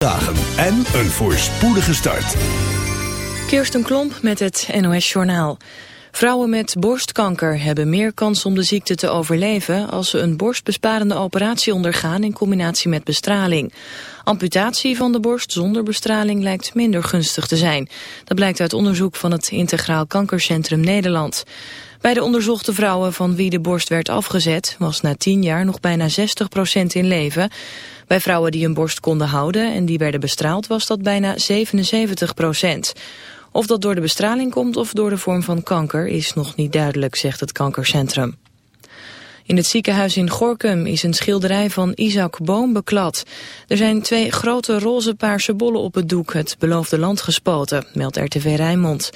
dagen en een voorspoedige start. Kirsten Klomp met het NOS-journaal. Vrouwen met borstkanker hebben meer kans om de ziekte te overleven... als ze een borstbesparende operatie ondergaan in combinatie met bestraling. Amputatie van de borst zonder bestraling lijkt minder gunstig te zijn. Dat blijkt uit onderzoek van het Integraal Kankercentrum Nederland. Bij de onderzochte vrouwen van wie de borst werd afgezet... was na tien jaar nog bijna 60% in leven... Bij vrouwen die een borst konden houden en die werden bestraald was dat bijna 77 procent. Of dat door de bestraling komt of door de vorm van kanker is nog niet duidelijk, zegt het kankercentrum. In het ziekenhuis in Gorkum is een schilderij van Isaac Boom beklad. Er zijn twee grote roze paarse bollen op het doek, het beloofde land gespoten, meldt RTV Rijnmond.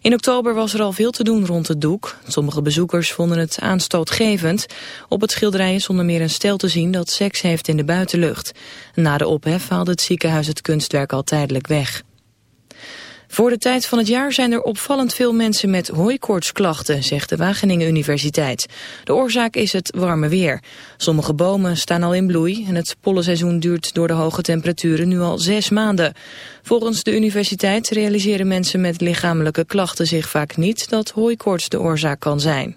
In oktober was er al veel te doen rond het doek. Sommige bezoekers vonden het aanstootgevend. Op het schilderij is meer een stel te zien dat seks heeft in de buitenlucht. Na de ophef haalde het ziekenhuis het kunstwerk al tijdelijk weg. Voor de tijd van het jaar zijn er opvallend veel mensen met hooikoortsklachten, zegt de Wageningen Universiteit. De oorzaak is het warme weer. Sommige bomen staan al in bloei en het pollenseizoen duurt door de hoge temperaturen nu al zes maanden. Volgens de universiteit realiseren mensen met lichamelijke klachten zich vaak niet dat hooikoorts de oorzaak kan zijn.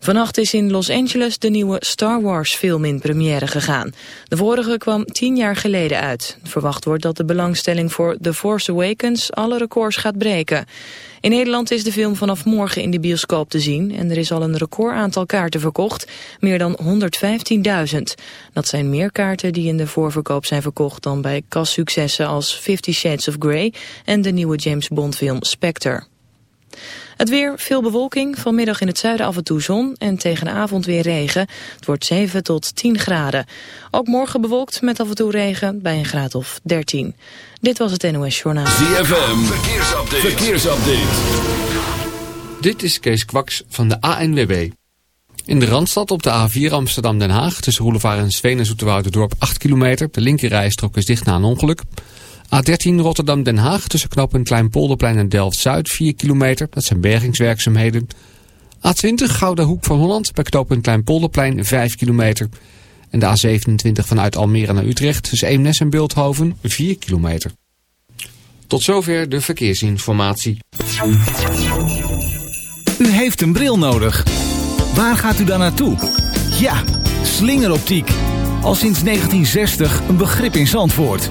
Vannacht is in Los Angeles de nieuwe Star Wars film in première gegaan. De vorige kwam tien jaar geleden uit. Verwacht wordt dat de belangstelling voor The Force Awakens alle records gaat breken. In Nederland is de film vanaf morgen in de bioscoop te zien... en er is al een record aantal kaarten verkocht, meer dan 115.000. Dat zijn meer kaarten die in de voorverkoop zijn verkocht... dan bij kassuccessen als Fifty Shades of Grey... en de nieuwe James Bond film Spectre. Het weer, veel bewolking, vanmiddag in het zuiden af en toe zon en tegen de avond weer regen. Het wordt 7 tot 10 graden. Ook morgen bewolkt met af en toe regen bij een graad of 13. Dit was het NOS Journaal. ZFM, verkeersupdate. verkeersupdate. Dit is Kees Kwaks van de ANWB. In de Randstad op de A4 Amsterdam-Den Haag tussen Roelevaar en Sveen en Dorp 8 kilometer. De linkerrijstrook is dicht na een ongeluk. A13 Rotterdam-Den Haag tussen knooppunt Kleinpolderplein en Delft-Zuid 4 kilometer. Dat zijn bergingswerkzaamheden. A20 Gouda Hoek van Holland bij knooppunt Kleinpolderplein 5 kilometer. En de A27 vanuit Almere naar Utrecht tussen Eemnes en Beeldhoven 4 kilometer. Tot zover de verkeersinformatie. U heeft een bril nodig. Waar gaat u dan naartoe? Ja, slingeroptiek. Al sinds 1960 een begrip in Zandvoort.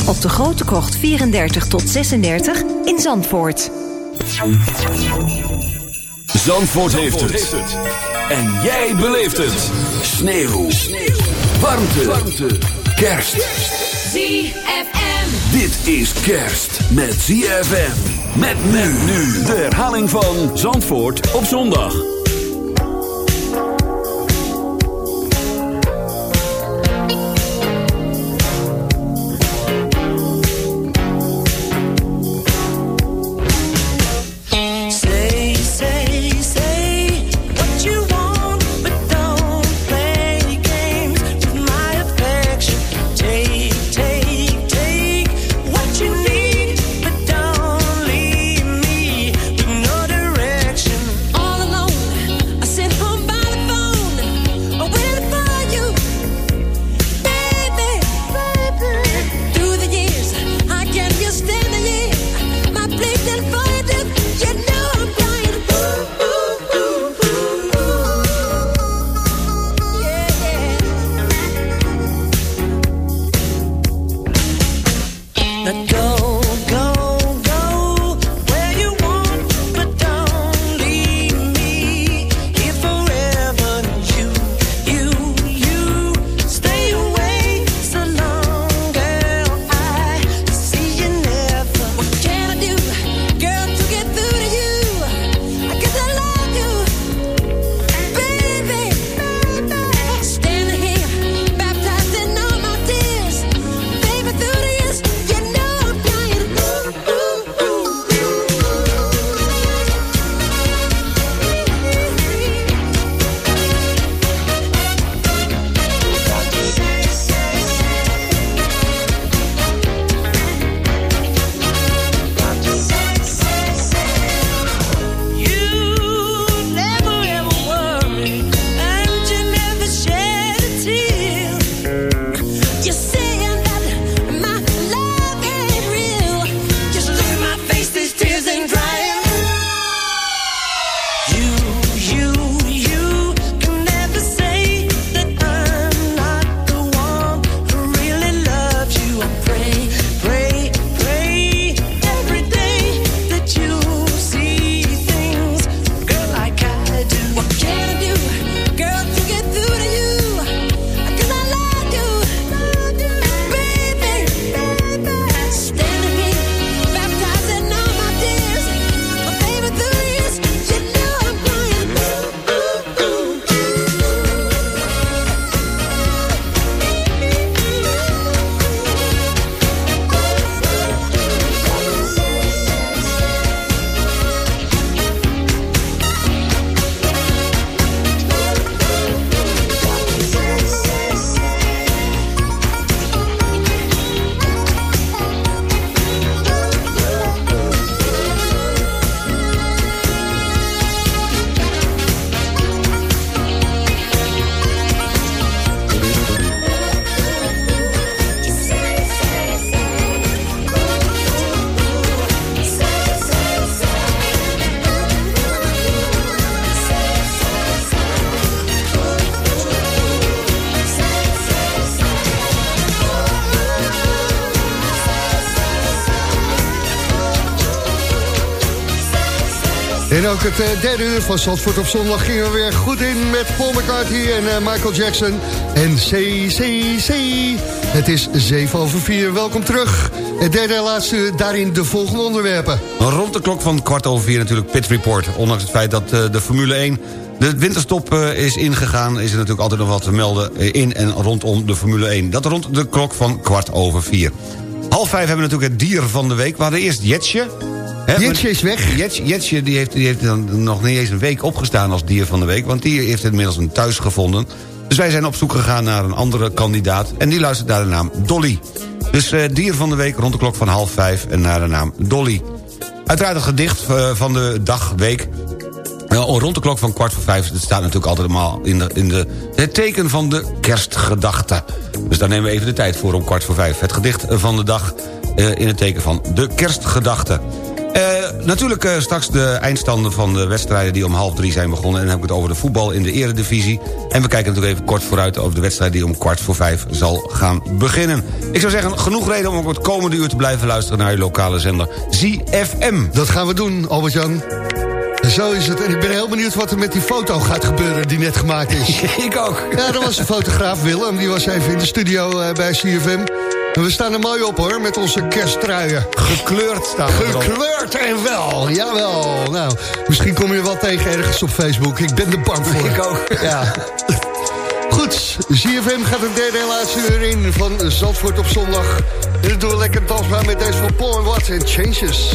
op de Grote Krocht 34 tot 36 in Zandvoort. Zandvoort heeft het. En jij beleeft het. Sneeuw. Sneeuw. Warmte. Warmte. Kerst. ZFM. Dit is kerst met ZFM. Met men nu. De herhaling van Zandvoort op zondag. En ook het uh, derde uur van Zandvoort op zondag gingen we weer goed in met Paul McCartney en uh, Michael Jackson en CCC. Het is 7 over 4. Welkom terug. Het derde en laatste daarin de volgende onderwerpen. Rond de klok van kwart over vier natuurlijk Pit Report. Ondanks het feit dat uh, de Formule 1 de winterstop is ingegaan... is er natuurlijk altijd nog wat te melden in en rondom de Formule 1. Dat rond de klok van kwart over vier. Half vijf hebben we natuurlijk het dier van de week. We hadden eerst Jetsje. Jetsje is weg. Jetsje, Jetsje die heeft, die heeft dan nog niet eens een week opgestaan als dier van de week... want die heeft inmiddels een thuis gevonden. Dus wij zijn op zoek gegaan naar een andere kandidaat... en die luistert naar de naam Dolly. Dus uh, dier van de week rond de klok van half vijf en naar de naam Dolly. Uiteraard het gedicht uh, van de dag, week... Uh, rond de klok van kwart voor vijf, het staat natuurlijk altijd allemaal in, de, in de, het teken van de kerstgedachte. Dus daar nemen we even de tijd voor om kwart voor vijf. Het gedicht van de dag in het teken van de kerstgedachte. Uh, natuurlijk uh, straks de eindstanden van de wedstrijden die om half drie zijn begonnen. En dan heb ik het over de voetbal in de eredivisie. En we kijken natuurlijk even kort vooruit over de wedstrijd die om kwart voor vijf zal gaan beginnen. Ik zou zeggen, genoeg reden om ook het komende uur te blijven luisteren naar je lokale zender ZFM. Dat gaan we doen, Albert-Jan. Zo is het. En ik ben heel benieuwd wat er met die foto gaat gebeuren die net gemaakt is. ik ook. Ja, dat was een fotograaf Willem. Die was even in de studio uh, bij CFM. En we staan er mooi op hoor, met onze kersttruien. Gekleurd staan we Gekleurd en wel, jawel. Nou, misschien kom je wel tegen ergens op Facebook. Ik ben er bang voor. Ik ook. Ja. Goed, ZFM gaat het derde en laatste uur in van Zandvoort op zondag. Doen we lekker dansbaar met deze van Paul Watts en Changes.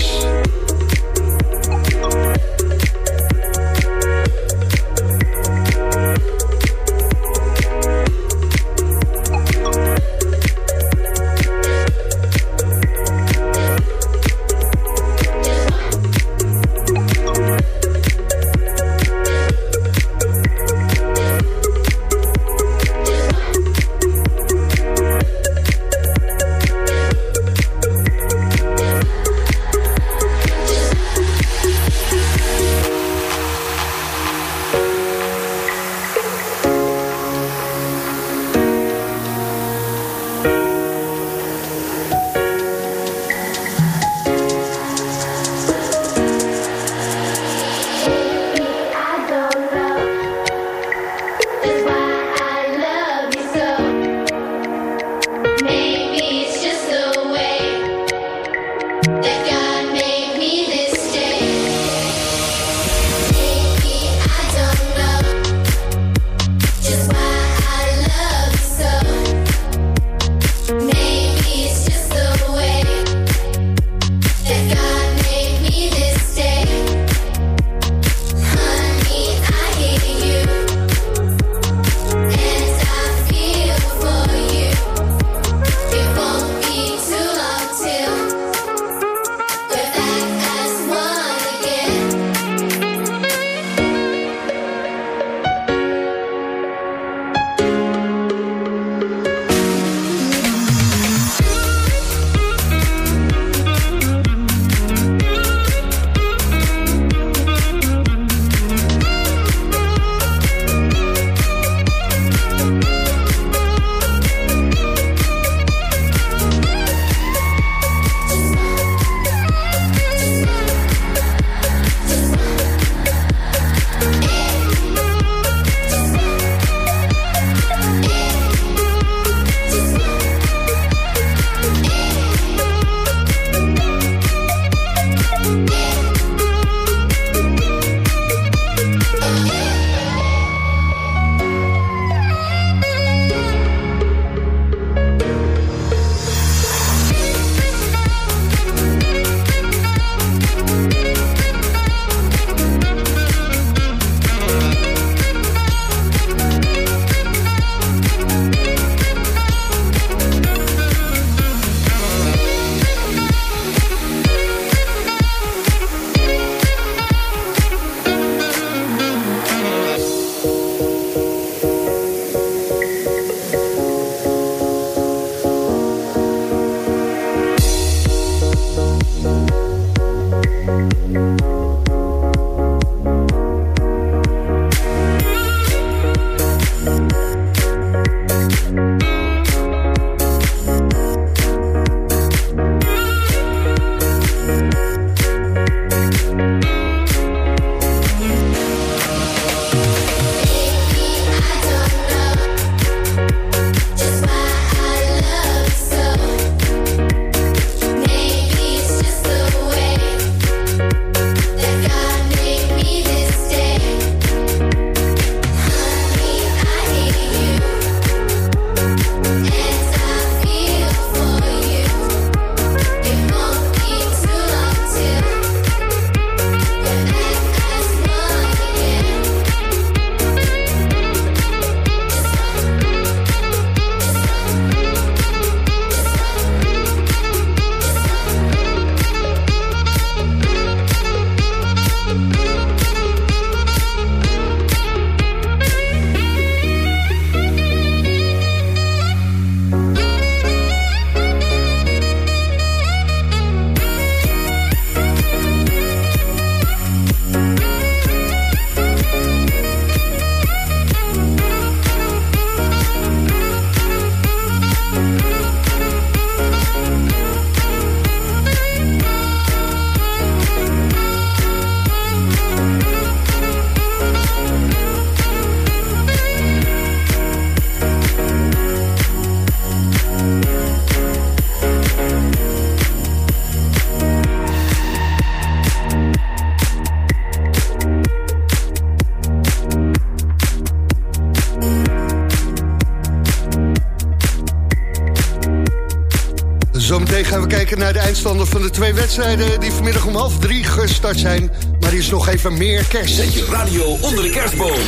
Kijken naar de eindstanden van de twee wedstrijden... die vanmiddag om half drie gestart zijn. Maar er is nog even meer kerst. Zet je radio onder de kerstboom.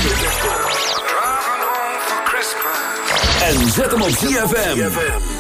En zet hem op ZFM.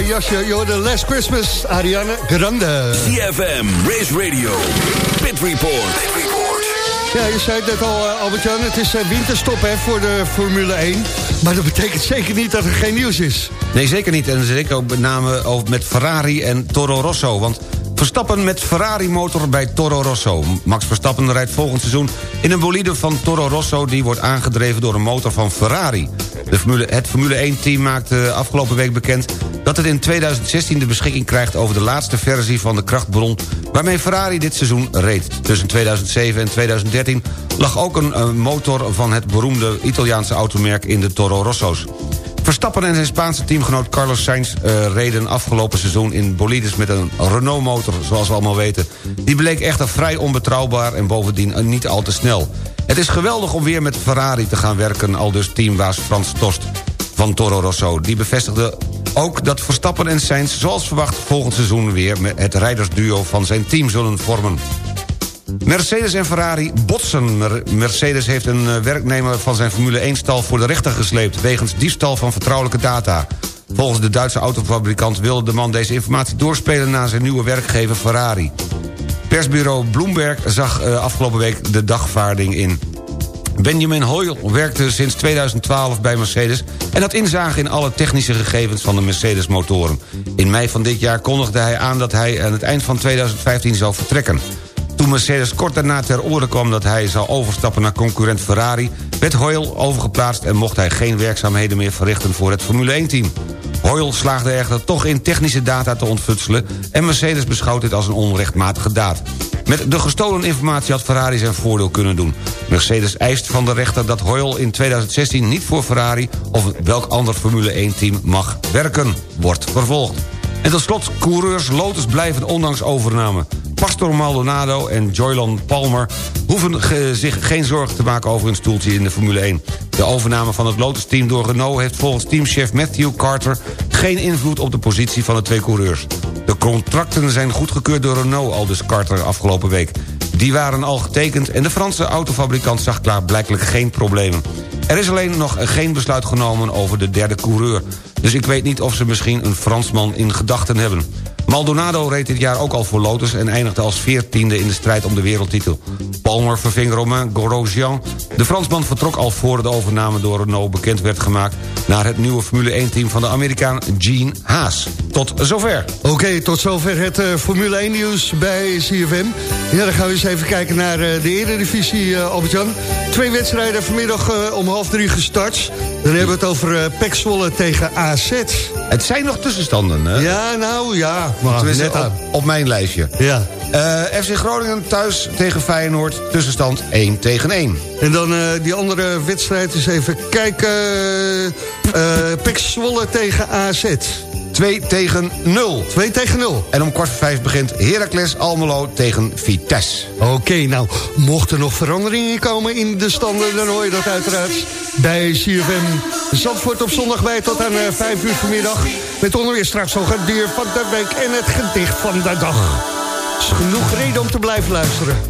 Eh, jasje. Je hoorde Last Christmas, Ariana Grande. ZFM, Race Radio, Pit Report. Ja, je zei het net al, eh, Albert-Jan. Het is eh, winterstop hè, voor de Formule 1. Maar dat betekent zeker niet dat er geen nieuws is. Nee, zeker niet. En zeker ook met name over met Ferrari en Toro Rosso. Want Verstappen met Ferrari-motor bij Toro Rosso. Max Verstappen rijdt volgend seizoen in een bolide van Toro Rosso... die wordt aangedreven door een motor van Ferrari. De Formule, het Formule 1-team maakte afgelopen week bekend... dat het in 2016 de beschikking krijgt over de laatste versie van de krachtbron... waarmee Ferrari dit seizoen reed. Tussen 2007 en 2013 lag ook een, een motor van het beroemde Italiaanse automerk in de Toro Rosso's. Verstappen en zijn Spaanse teamgenoot Carlos Sainz uh, reden afgelopen seizoen in bolides met een Renault-motor, zoals we allemaal weten. Die bleek echter vrij onbetrouwbaar en bovendien niet al te snel. Het is geweldig om weer met Ferrari te gaan werken, al dus teambaas Frans Tost van Toro Rosso. Die bevestigde ook dat Verstappen en Sainz zoals verwacht volgend seizoen weer het rijdersduo van zijn team zullen vormen. Mercedes en Ferrari botsen. Mercedes heeft een werknemer van zijn Formule 1-stal voor de rechter gesleept... wegens diefstal van vertrouwelijke data. Volgens de Duitse autofabrikant wilde de man deze informatie doorspelen... naar zijn nieuwe werkgever Ferrari. Persbureau Bloomberg zag afgelopen week de dagvaarding in. Benjamin Hoyle werkte sinds 2012 bij Mercedes... en had inzage in alle technische gegevens van de Mercedes-motoren. In mei van dit jaar kondigde hij aan dat hij aan het eind van 2015 zou vertrekken. Toen Mercedes kort daarna ter oren kwam dat hij zou overstappen naar concurrent Ferrari... werd Hoyle overgeplaatst en mocht hij geen werkzaamheden meer verrichten voor het Formule 1-team. Hoyle slaagde echter toch in technische data te ontfutselen... en Mercedes beschouwt dit als een onrechtmatige daad. Met de gestolen informatie had Ferrari zijn voordeel kunnen doen. Mercedes eist van de rechter dat Hoyle in 2016 niet voor Ferrari... of welk ander Formule 1-team mag werken, wordt vervolgd. En tot slot, coureurs Lotus blijven ondanks overname. Pastor Maldonado en Joylan Palmer hoeven zich geen zorgen te maken over hun stoeltje in de Formule 1. De overname van het Lotus-team door Renault heeft volgens teamchef Matthew Carter geen invloed op de positie van de twee coureurs. De contracten zijn goedgekeurd door Renault, al dus Carter afgelopen week. Die waren al getekend en de Franse autofabrikant zag klaar blijkelijk geen problemen. Er is alleen nog geen besluit genomen over de derde coureur. Dus ik weet niet of ze misschien een Fransman in gedachten hebben. Maldonado reed dit jaar ook al voor Lotus... en eindigde als veertiende in de strijd om de wereldtitel. Palmer verving Romain Grosjean. De Fransman vertrok al voor de overname door Renault bekend werd gemaakt... naar het nieuwe Formule 1-team van de Amerikaan Gene Haas. Tot zover. Oké, tot zover het eh, Formule 1 nieuws bij CFM. Ja, dan gaan we eens even kijken naar eh, de Eredivisie, eh Albert-Jan. Twee wedstrijden vanmiddag eh, om half drie gestart. Dan hebben we het over eh Pek Zwolle tegen AZ. Het zijn nog tussenstanden, hè? Ja, nou ja, maar net aan. op, op mijn lijstje. Ja. Eh, FC Groningen thuis tegen Feyenoord. Tussenstand 1 tegen 1. En dan eh, die andere wedstrijd is even kijken. eh Pek Zwolle tegen AZ. 2 tegen 0. 2 tegen 0. En om kwart voor vijf begint Heracles Almelo tegen Vitesse. Oké, nou, mocht er nog veranderingen komen in de standen... dan hoor je dat uiteraard bij CFM Zandvoort op zondag bij tot aan eh, 5 uur vanmiddag. Met onder weer straks nog het dier van de week en het gedicht van de dag. genoeg reden om te blijven luisteren.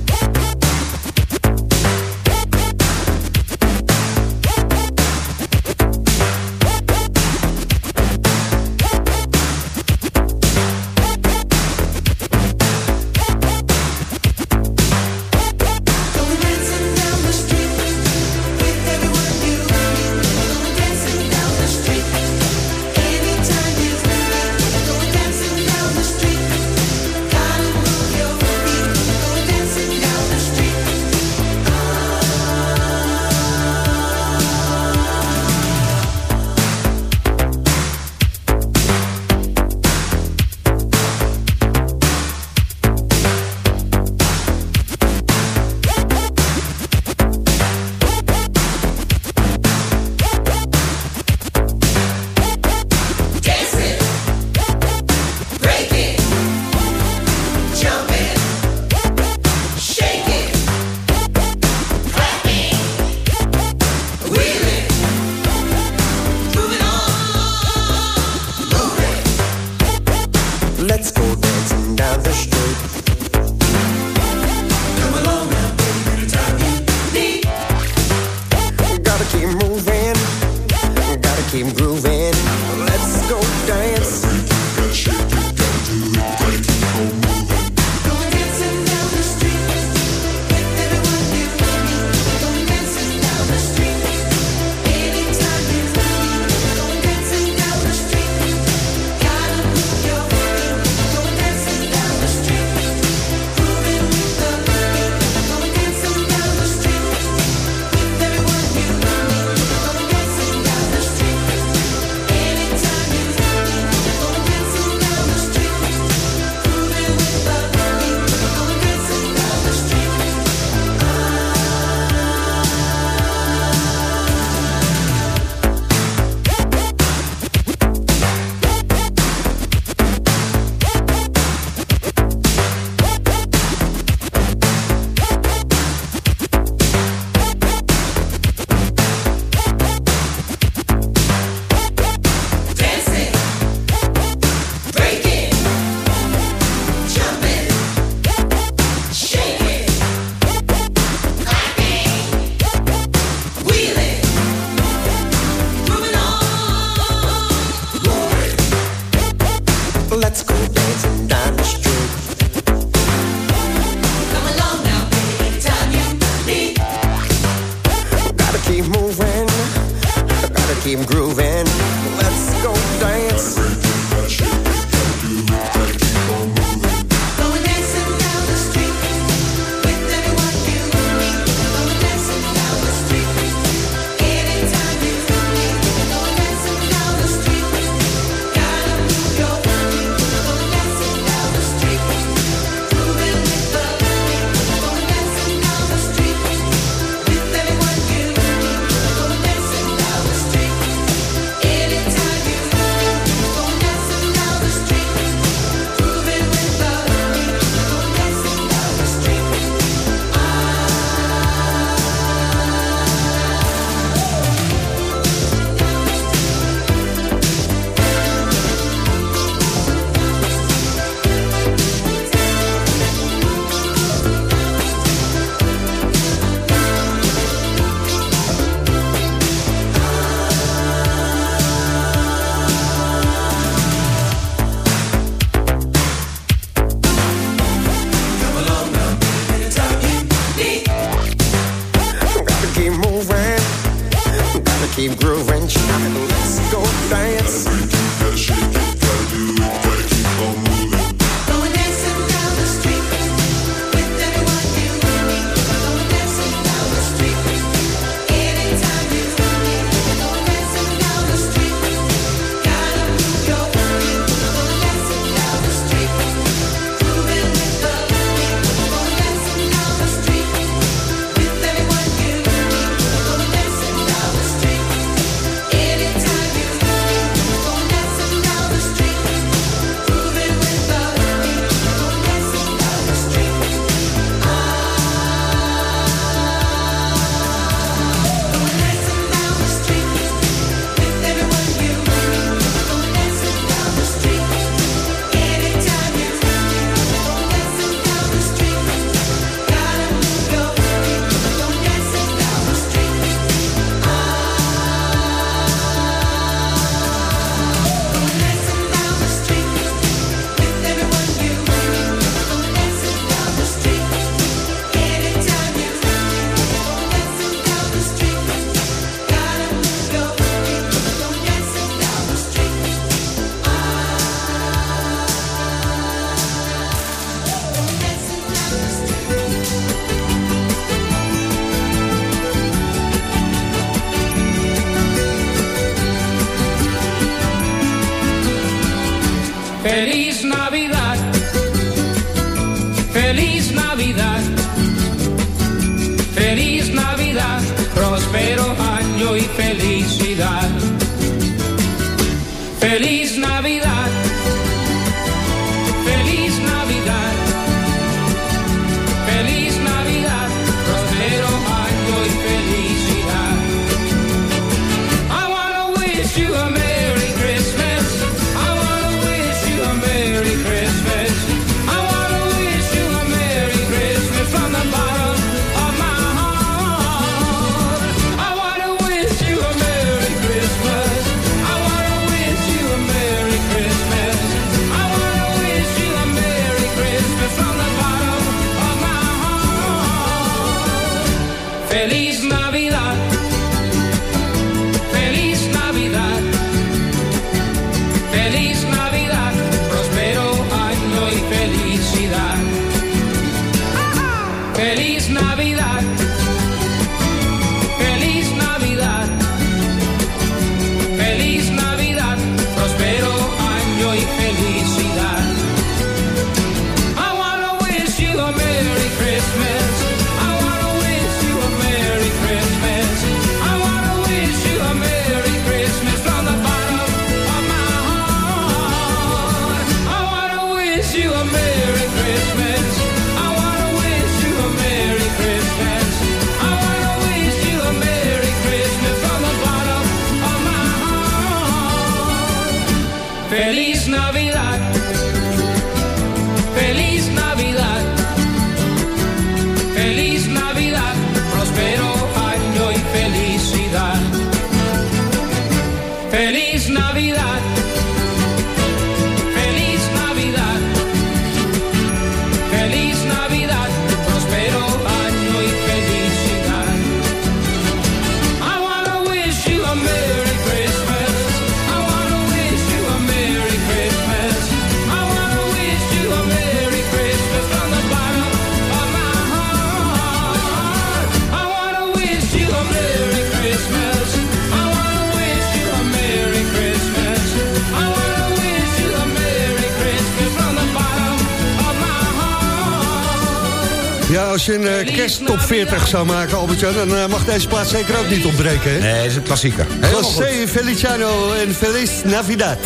als je een eh, kersttop 40 zou maken, Albert, dan eh, mag deze plaats zeker ook niet ontbreken, hè? Nee, is een klassieker. José Feliciano en Feliz Navidad.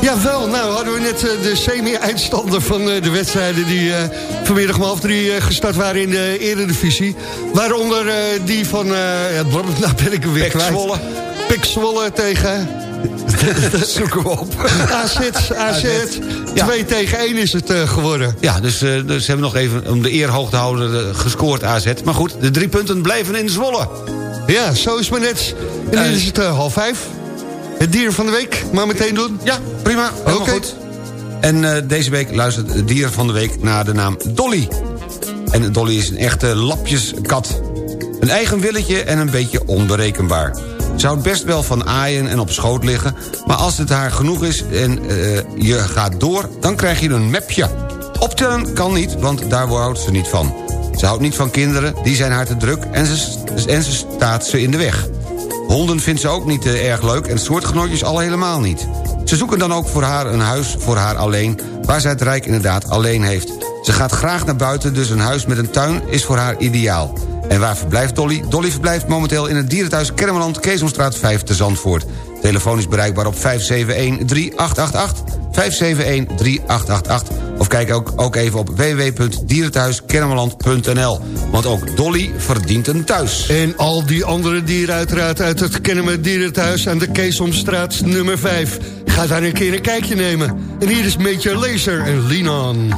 Jawel, nou hadden we net eh, de semi-eindstander van de wedstrijden... die vanmiddag om half drie gestart waren in de eredivisie. Waaronder die van... ja, nou ben ik weer kwijt. Zwolle. Pik Zwolle tegen... Zoeken we op. AZ, AZ. 2 tegen 1 is het eh, geworden. Ja, dus, uh, dus hebben nog even om de eer hoog te houden eh, gescoord AZ. Maar goed, de drie punten blijven in Zwolle. Ja, zo is het maar net. En nu is het half vijf. Het dier van de week, maar meteen doen. Ja, prima. Oké. En deze week luistert het dier van de week naar de naam Dolly. En Dolly is een echte lapjeskat. Een eigen willetje en een beetje onberekenbaar. Ze houdt best wel van aaien en op schoot liggen... maar als het haar genoeg is en eh, je gaat door, dan krijg je een mapje. Optellen kan niet, want daar houdt ze niet van. Ze houdt niet van kinderen, die zijn haar te druk en ze, ze staat ze in de weg. Honden vindt ze ook niet eh, erg leuk en soortgenootjes al helemaal niet. Ze zoeken dan ook voor haar een huis voor haar alleen... waar zij het rijk inderdaad alleen heeft. Ze gaat graag naar buiten, dus een huis met een tuin is voor haar ideaal. En waar verblijft Dolly? Dolly verblijft momenteel in het dierenthuis Kermeland... Keesomstraat 5 te Zandvoort. Telefoon is bereikbaar op 571-3888... 571-3888... of kijk ook, ook even op www.dierenthuiskennemerland.nl. Want ook Dolly verdient een thuis. En al die andere dieren uiteraard uit het Kennemer Dierenthuis... aan de Keesomstraat nummer 5. Ga daar een keer een kijkje nemen. En hier is Major Laser en Lean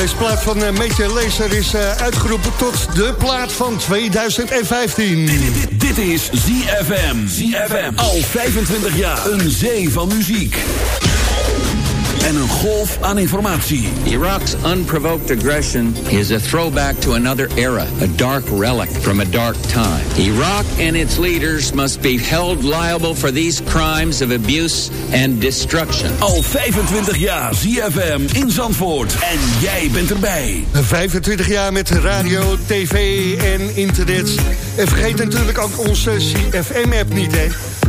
deze plaat van uh, Major Laser is eh, uitgeroepen tot de plaat van 2015. Dit is ZFM. ZFM. Al 25 jaar. Een zee van muziek. En een golf aan informatie. Iraq's unprovoked aggression is a throwback to another era, a dark relic from a dark time. Iraq and its leaders must be held liable for these crimes of abuse and destruction. Al 25 jaar ZFM in Zandvoort. En jij bent erbij. 25 jaar met radio, tv en internet. En vergeet natuurlijk ook onze CFM-app niet, hè.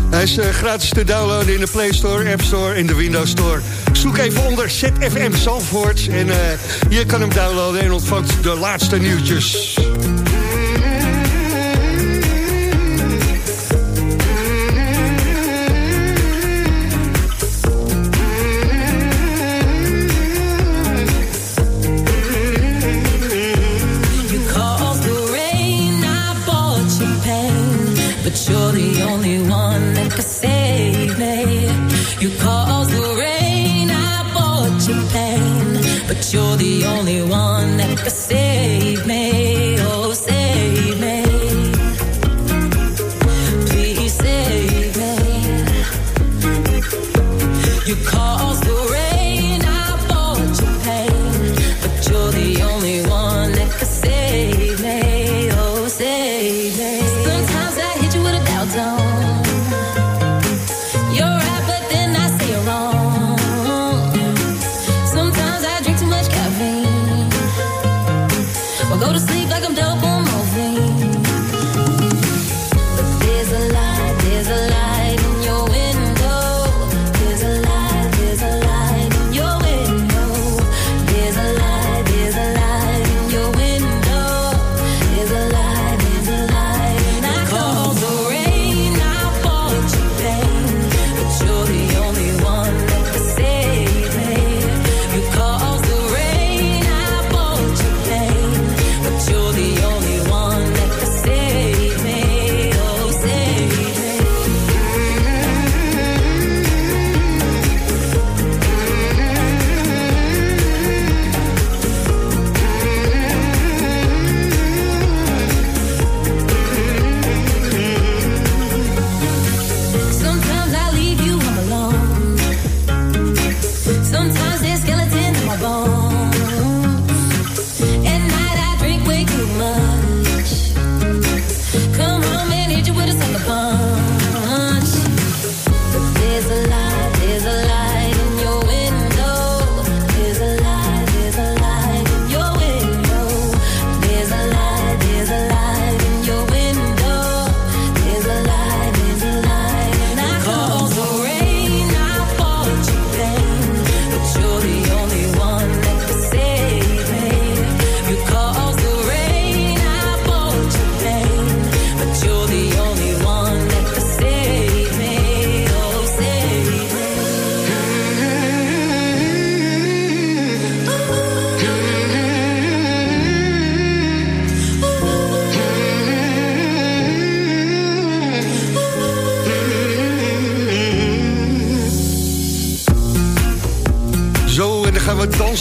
Hij is eh, gratis te downloaden in de Play Store, App Store en de Windows Store. Zoek even onder ZFM Zandvoort en eh, je kan hem downloaden en ontvangt de laatste nieuwtjes.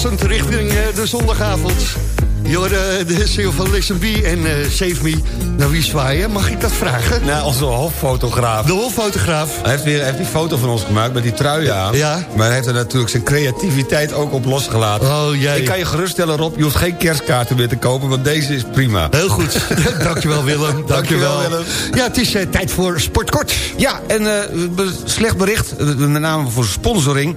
Richting eh, de zondagavond. Jorde, de CEO van Listen B en eh, Save Me. Nou, wie zwaaien? Mag ik dat vragen? Nou, onze hoffotograaf. De hoffotograaf. Hij heeft weer heeft die foto van ons gemaakt met die trui aan. Ja. Maar hij heeft er natuurlijk zijn creativiteit ook op losgelaten. Oh, jij. Ik kan je geruststellen, Rob, je hoeft geen kerstkaarten meer te kopen... want deze is prima. Heel goed. Dankjewel, Willem. Dankjewel. Willem. Ja, het is eh, tijd voor Sportkort. Ja, en eh, slecht bericht, eh, met name voor sponsoring...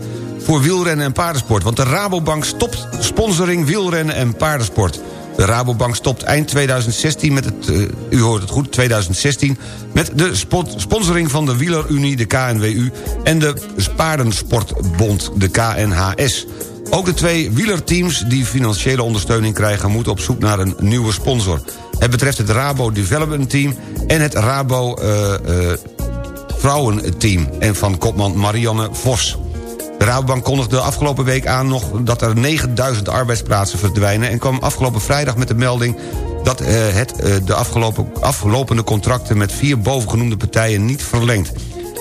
voor wielrennen en paardensport. Want de Rabobank stopt sponsoring wielrennen en paardensport. De Rabobank stopt eind 2016 met het, eh, u hoort het goed, 2016... met de sponsoring van de Wielerunie, de KNWU... en de Paardensportbond, de KNHS. Ook de twee wielerteams die financiële ondersteuning krijgen... moeten op zoek naar een nieuwe sponsor. Het betreft het Rabo Development Team en het Rabo eh, vrouwenteam... en van kopman Marianne Vos. De Rabobank kondigde de afgelopen week aan nog dat er 9000 arbeidsplaatsen verdwijnen... en kwam afgelopen vrijdag met de melding dat eh, het eh, de afgelopen, afgelopende contracten... met vier bovengenoemde partijen niet verlengt.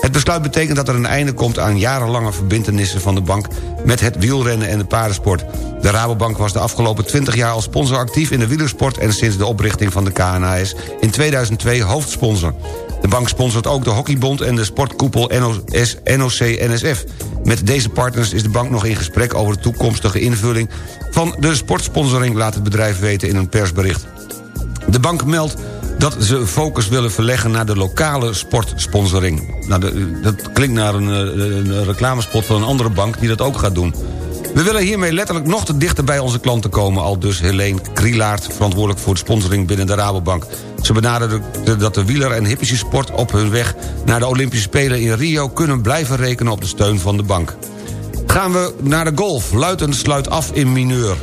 Het besluit betekent dat er een einde komt aan jarenlange verbintenissen van de bank... met het wielrennen en de paardensport. De Rabobank was de afgelopen 20 jaar als sponsor actief in de wielersport... en sinds de oprichting van de KNAS in 2002 hoofdsponsor. De bank sponsort ook de Hockeybond en de sportkoepel NOC-NSF. Met deze partners is de bank nog in gesprek over de toekomstige invulling... van de sportsponsoring, laat het bedrijf weten in een persbericht. De bank meldt dat ze focus willen verleggen naar de lokale sportsponsoring. Nou, dat klinkt naar een, eh, een reclamespot van een andere bank die dat ook gaat doen. We willen hiermee letterlijk nog te dichter bij onze klanten komen... al dus Helene Krielaert, verantwoordelijk voor de sponsoring binnen de Rabobank. Ze benaderde dat de wieler- en hippische sport op hun weg... naar de Olympische Spelen in Rio kunnen blijven rekenen op de steun van de bank. Gaan we naar de golf. Luiten sluit af in mineur.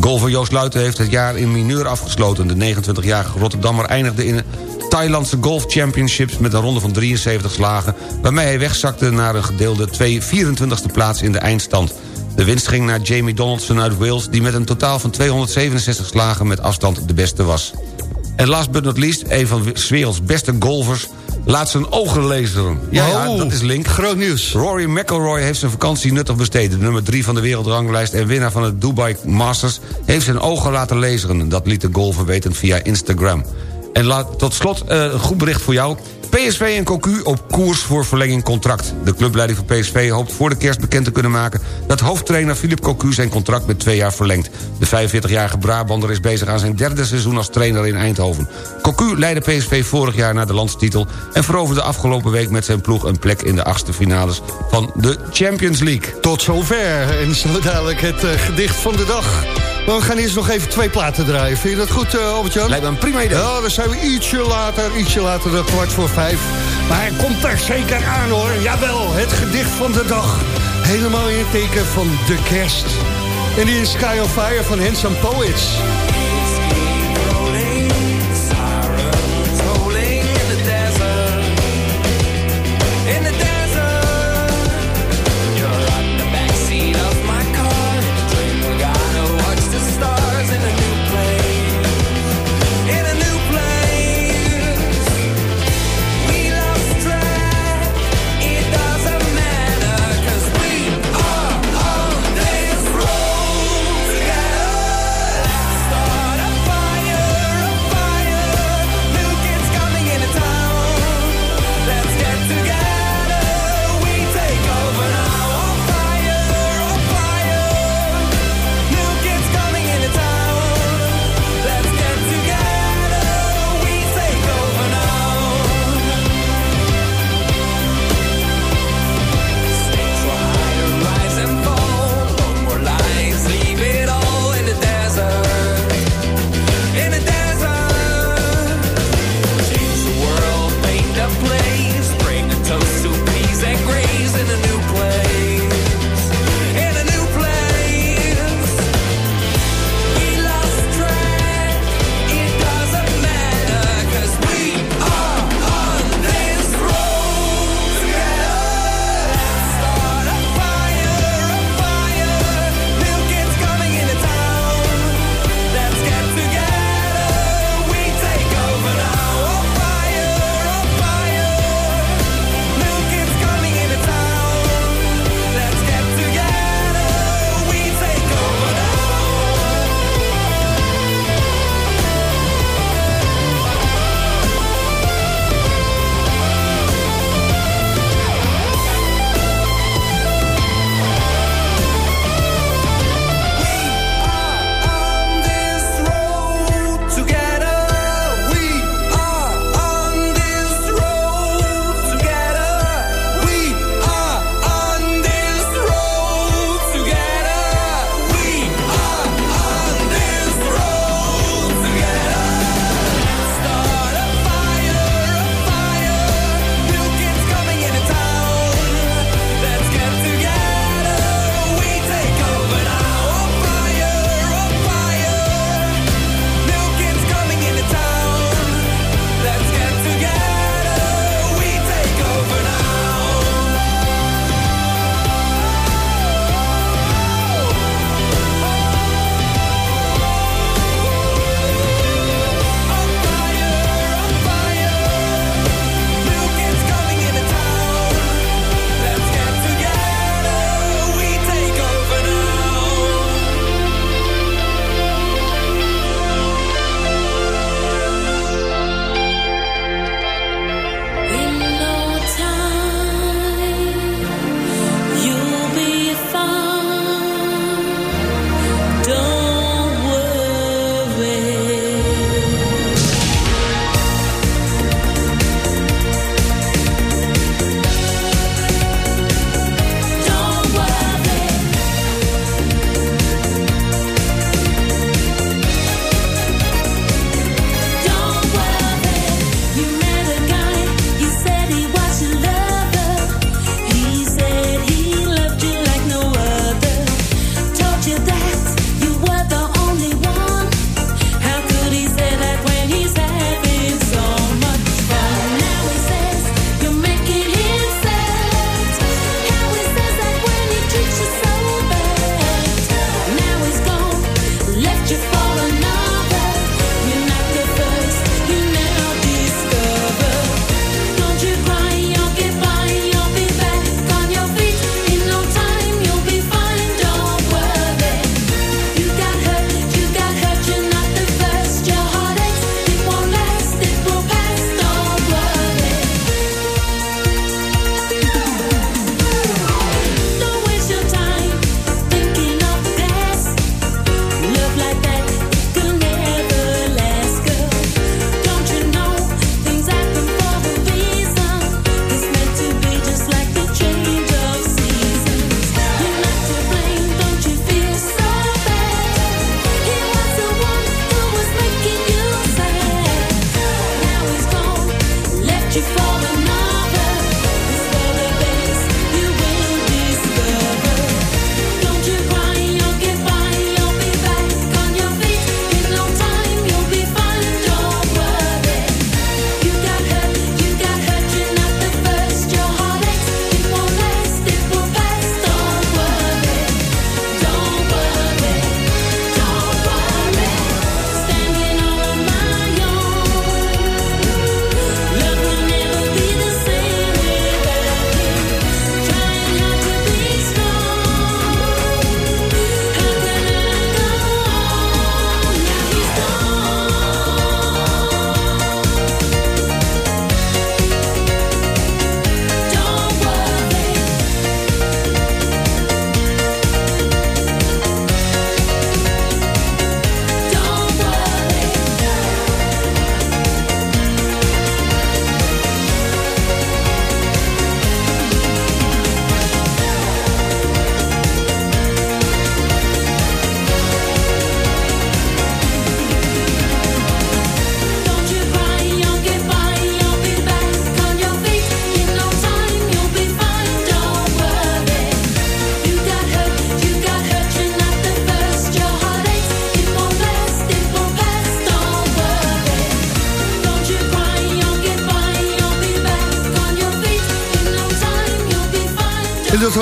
Golfer Joost Luiten heeft het jaar in mineur afgesloten. De 29-jarige Rotterdammer eindigde in de Thailandse Golf Championships... met een ronde van 73 slagen... waarmee hij wegzakte naar een gedeelde 224ste plaats in de eindstand. De winst ging naar Jamie Donaldson uit Wales... die met een totaal van 267 slagen met afstand de beste was. En last but not least, een van 's werelds beste golfers... laat zijn ogen laseren. Ja, ja, Oh, dat is link. Groot nieuws. Rory McIlroy heeft zijn vakantie nuttig besteed. De nummer 3 van de wereldranglijst en winnaar van het Dubai Masters... heeft zijn ogen laten laseren. Dat liet de golfer weten via Instagram. En laat, tot slot eh, een goed bericht voor jou. PSV en Cocu op koers voor verlenging contract. De clubleiding van PSV hoopt voor de kerst bekend te kunnen maken... dat hoofdtrainer Philippe Cocu zijn contract met twee jaar verlengt. De 45-jarige Brabander is bezig aan zijn derde seizoen als trainer in Eindhoven. Cocu leidde PSV vorig jaar naar de landstitel... en veroverde afgelopen week met zijn ploeg een plek in de achtste finales van de Champions League. Tot zover. En zo dadelijk het eh, gedicht van de dag. Maar we gaan eerst nog even twee platen draaien. Vind je dat goed, uh, Albert-Jan? Lijkt me een prima idee. Ja, dan zijn we ietsje later, ietsje later, dan kwart voor vijf. Maar hij komt er zeker aan, hoor. Jawel, het gedicht van de dag. Helemaal in het teken van de kerst. En die is Sky on Fire van Handsome Poets.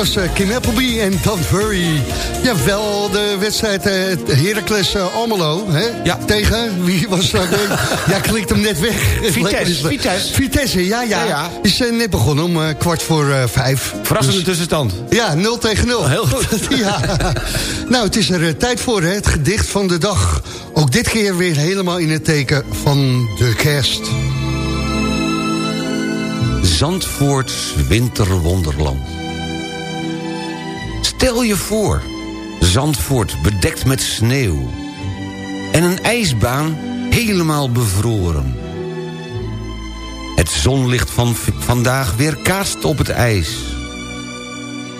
Was eh, Kim Appleby en Don't Worry. Jawel, de wedstrijd uh, Heracles uh, Almelo. Hè? Ja. Tegen, wie was dat? ja, klikt hem net weg. Vitesse, Vitesse. Vitesse, ja, ja. Ja, ja. Is uh, net begonnen om uh, kwart voor uh, vijf. Verrassende Dus- tussenstand. Ja, 0 tegen 0. Heel goed. ja. Nou, het is er uh, tijd voor, hè? het gedicht van de dag. Ook dit keer weer helemaal in het teken van de kerst. Zandvoorts winterwonderland. Stel je voor, Zandvoort bedekt met sneeuw. En een ijsbaan helemaal bevroren. Het zonlicht van vandaag weerkaatst op het ijs.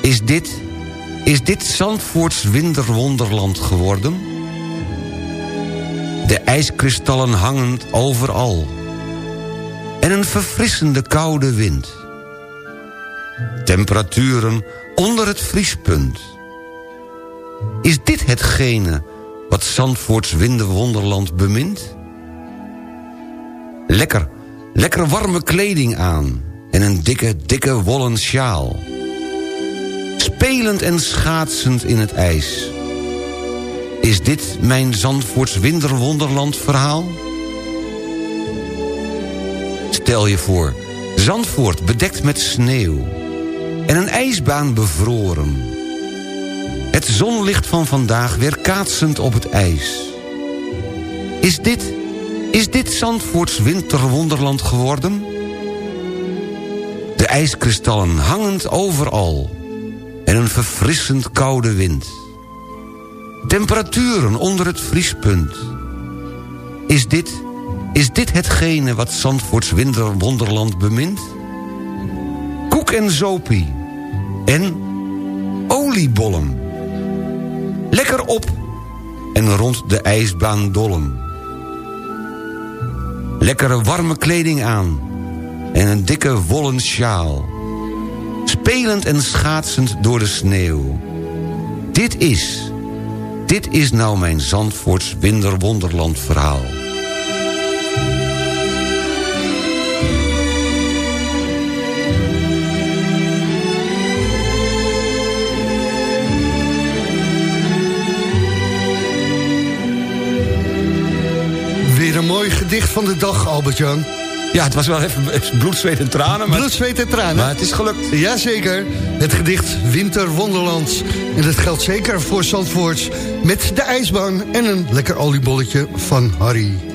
Is dit, is dit Zandvoorts winterwonderland geworden? De ijskristallen hangend overal en een verfrissende koude wind. Temperaturen onder het vriespunt. Is dit hetgene wat Zandvoorts winterwonderland bemint? Lekker, lekker warme kleding aan en een dikke, dikke wollen sjaal. Spelend en schaatsend in het ijs. Is dit mijn Zandvoorts winterwonderland verhaal? Stel je voor, Zandvoort bedekt met sneeuw... en een ijsbaan bevroren. Het zonlicht van vandaag weer kaatsend op het ijs. Is dit, is dit Zandvoorts winterwonderland geworden? De ijskristallen hangend overal... en een verfrissend koude wind. Temperaturen onder het vriespunt. Is dit is dit hetgene wat Zandvoorts winterwonderland bemint? En zopie. En oliebollen. Lekker op en rond de ijsbaan dollen. Lekkere warme kleding aan en een dikke wollen sjaal. Spelend en schaatsend door de sneeuw. Dit is, dit is nou mijn Zandvoorts winterwonderland verhaal. Gedicht van de dag, Albert-Jan. Ja, het was wel even bloed, zweet en tranen. Maar, Bloed, zweet en tranen. maar het is gelukt. Jazeker, het gedicht Winter Wonderland. En dat geldt zeker voor Zandvoort met de ijsbaan en een lekker oliebolletje van Harry.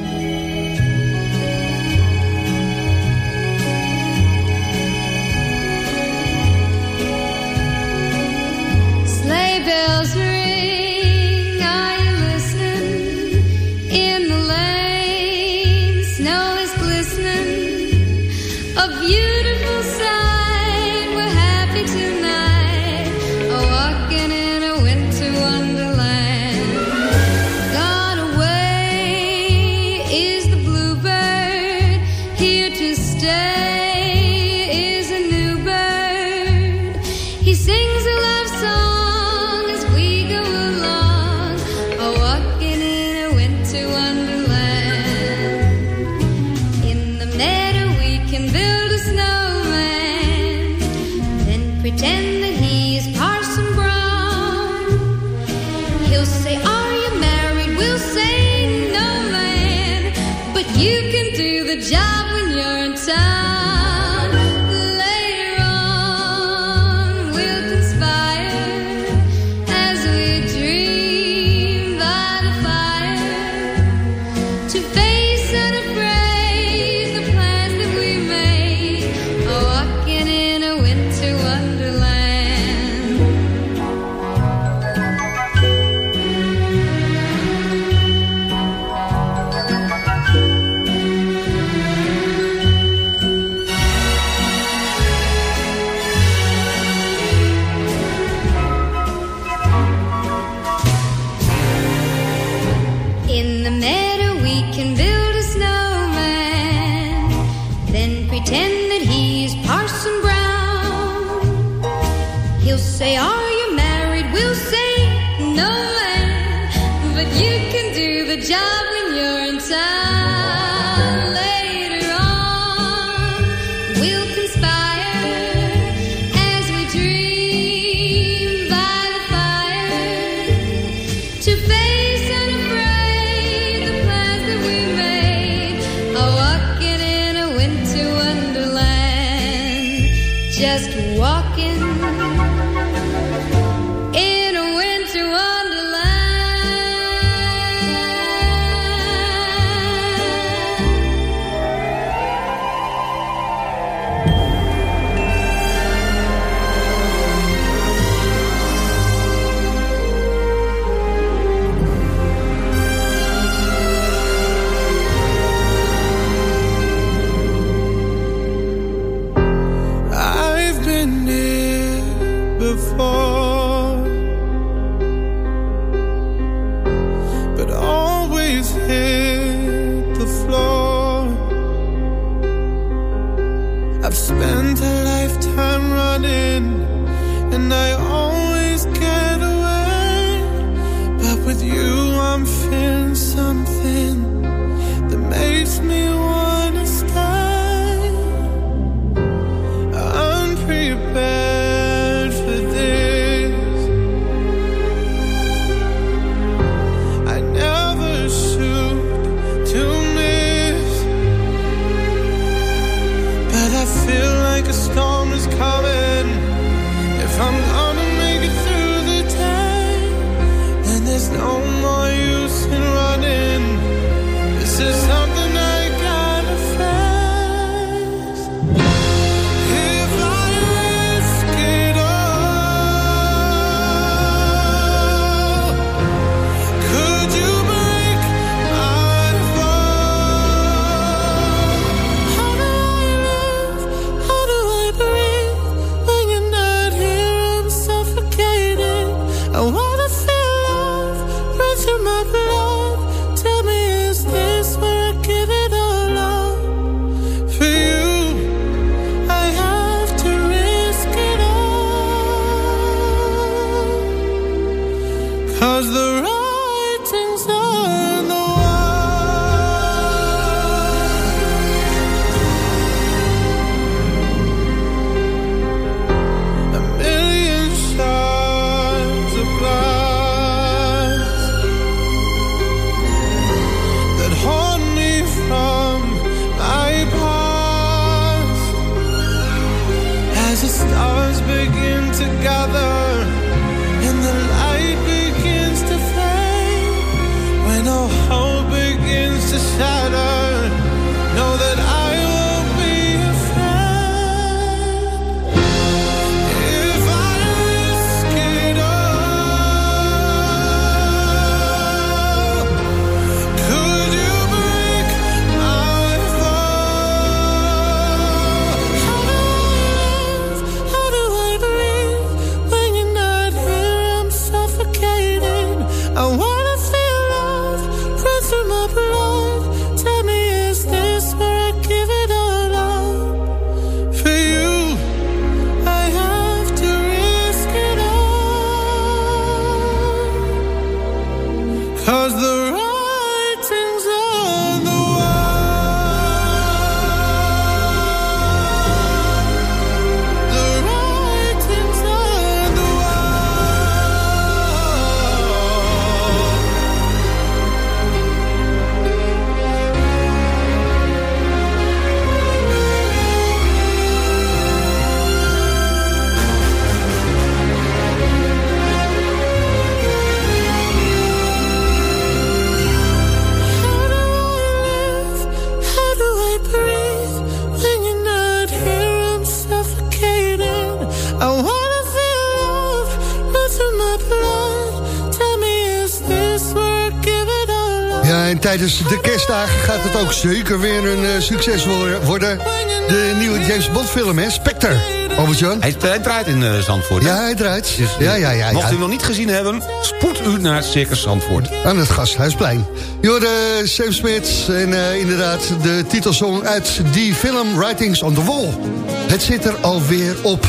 you tijdens de kerstdagen gaat het ook zeker weer een eh, succes wo- worden. De nieuwe James Bond film, hè? Spectre. Albert-Jan? Hij, hij draait in eh, Zandvoort. hè? Ja, hij draait. Dus, eh, ja, ja, ja. Mocht ja. u hem nog niet gezien hebben, spoed u naar Circus Zandvoort. Aan het Gasthuisplein. Jorde Sam Smith en eh, inderdaad de titelsong uit die film Writings on the Wall. Het zit er alweer op.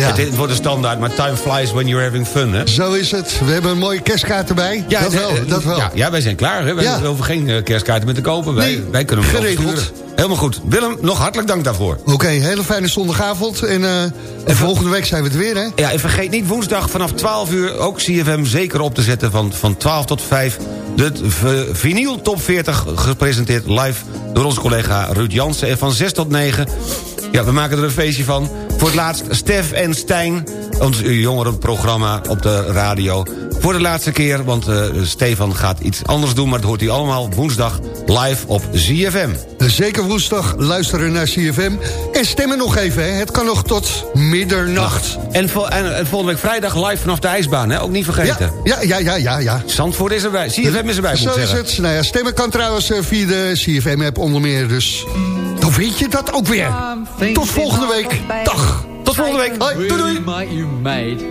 Ja, Ja. Het, het wordt een standaard, maar time flies when you're having fun, hè? Zo is het. We hebben een mooie kerstkaart erbij. dat eh, wel, eh, dat wel. Ja, ja, wij zijn klaar. Hè? Wij Ja. hoeven geen eh, kerstkaarten meer te kopen. Wij, Nee, wij kunnen hem geregeld. Helemaal goed. Willem, nog hartelijk dank daarvoor. Oké, hele fijne zondagavond. En, eh, en volgende week zijn we het weer, hè? Ja, en vergeet niet woensdag vanaf 12 uur ook CFM zeker op te zetten van, van 12 tot 5. De vinyl top 40 gepresenteerd live door onze collega Ruud Jansen. En van 6 tot 9, ja, we maken er een feestje van. Voor het laatst Stef en Stijn, ons jongerenprogramma op de radio. Voor de laatste keer, want eh, Stefan gaat iets anders doen... maar dat hoort u allemaal woensdag live op ZFM. Zeker woensdag luisteren naar CFM. En stemmen nog even, hè. Het kan nog tot middernacht. En, vol- en, en volgende week vrijdag live vanaf de ijsbaan, hè? ook niet vergeten. Ja, ja, ja, ja, ja. Zandvoort is erbij, CFM is erbij, moet Zo is zeggen. het. Nou ja, stemmen kan trouwens eh, via de CFM-app onder meer. Dus weet je dat ook weer. Tot volgende week. Dag. Tot volgende week. Hoi, doei doei. mad.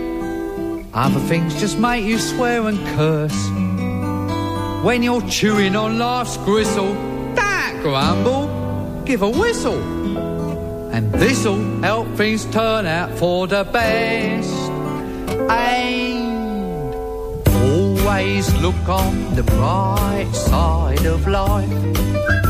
Other things just make you swear and curse. When you're chewing on life's gristle, don't grumble, give a whistle. And this'll help things turn out for the best. And Always look on the bright side of life.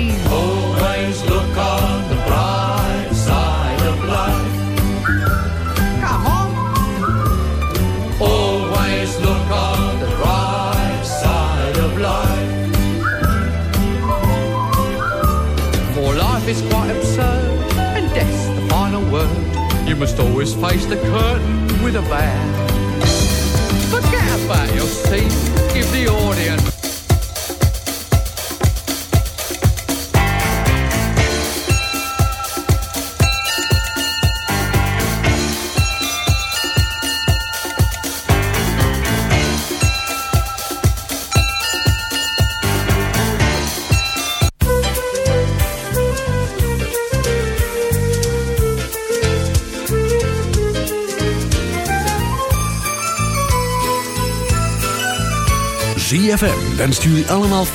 must always face the curtain with a bow. Forget about your seat, give the audience. ZFM wenst jullie allemaal